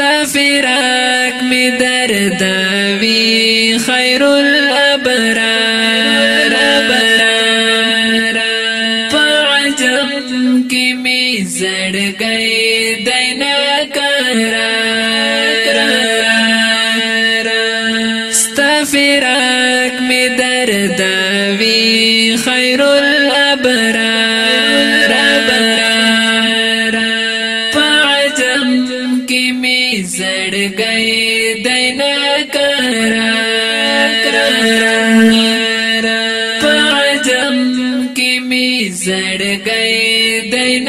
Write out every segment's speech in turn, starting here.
استفراق می درد وی خیر الابرار ابرار فعجب کی می زړ گئی دینا کرار استفراق می درد وی خیر گئی دین کرا کرا پاجم کی می زړ گئی دین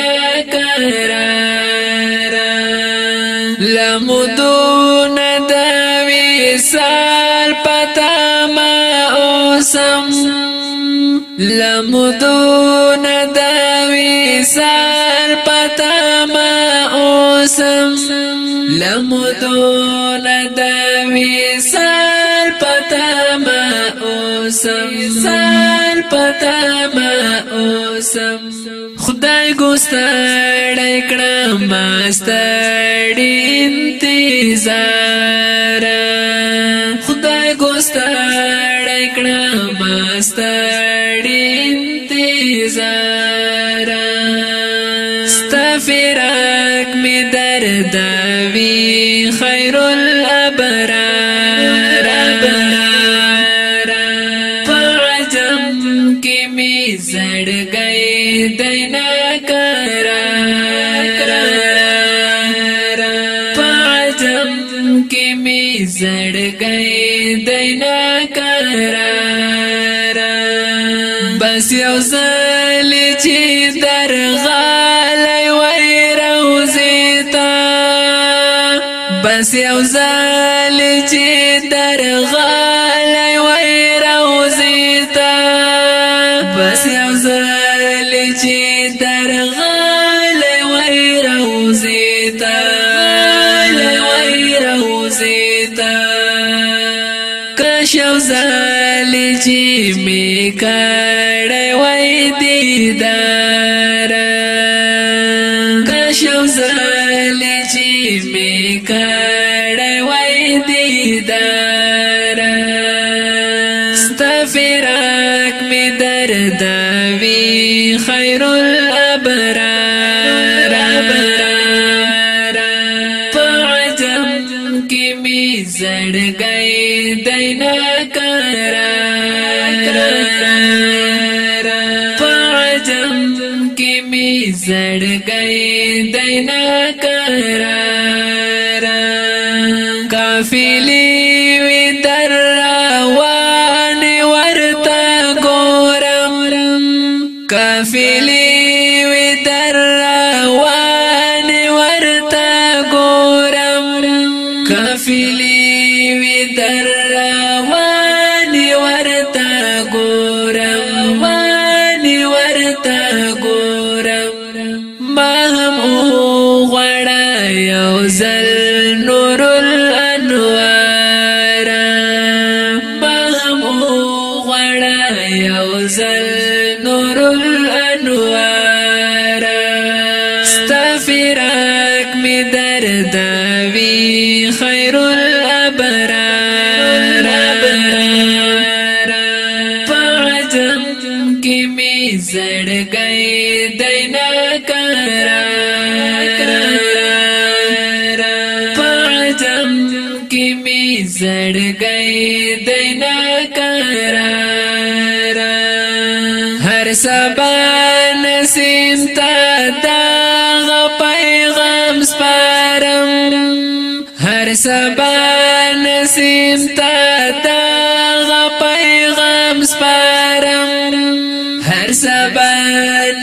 کرا لمدون دوی سال پتا ما اوسم لمدون دوی سال پتا ما قسم لمدون د وسال پتما اوسم سال پتما اوسم خدای ګوستړ کړه ما ستړ انتظار ستا فراق می درد وی خیر الابرار فعجم کی می زړ گئے دینا کرار فعجم کی می زړ گئے دینا کرار بس یو زل چی اوس یو ځل چې درغلی وای روزي ته بس یو ځل چې درغلی وای روزي ته وای روزي ته کښو ځل چې می کړه وای دیدار شو زلی چی می کڑی وی دیدار ستا فراک می دردوی خیر الابرار پا عجم کی می زڑ گئی دینا زړ گئے دینا کرار قافلی وی در روان ورتا ګورم قافلی وی در روان ورتا ګورم قافلی وی در یو زل نور الانوار مهم غړ یو زل نور الانوار استفراق می درد وی خیر الابرار پعجم کی می زړګی دینا کرا کرا زړګي دینا کرارا هر سبا نسیم تا دا پیغام سپارم هر سبا نسیم تا دا پیغام سپارم هر سبا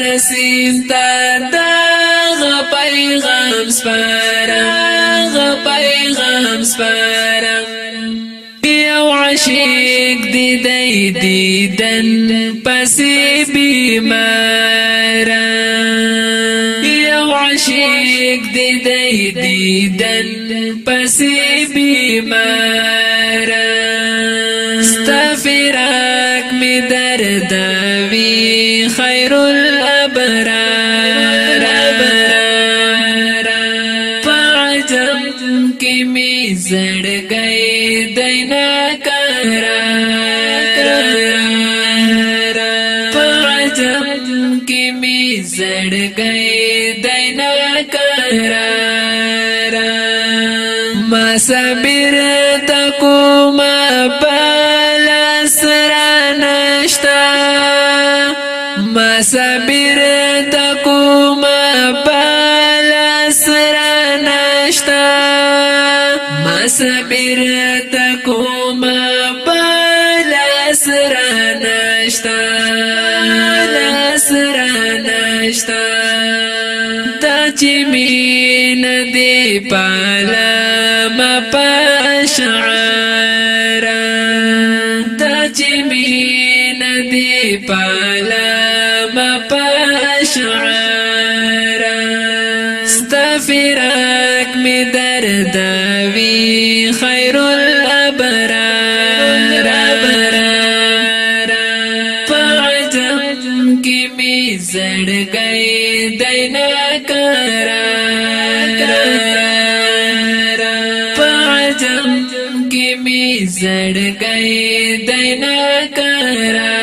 نسیم تا دا پیغام سپارم پیغام سپارم عاشق دی دی دن پسی بیمارا یو عاشق دی دی دن پسی بیمارا استفراق می دردوی خیر الابرار فعجم کی می گئی دینا کرار ما صبر تکو ما بل سر نشتا ما صبر تکو ما بل سر نشتا ما صبر تکو ما بل سر نشتا نشتا چې مين دې پالا ما پشعر دا چې مين دې پالا ما پشعر استفرق می درد وی خیر می زړګي دینا کرا پاجم کې می زړګي دینا کرا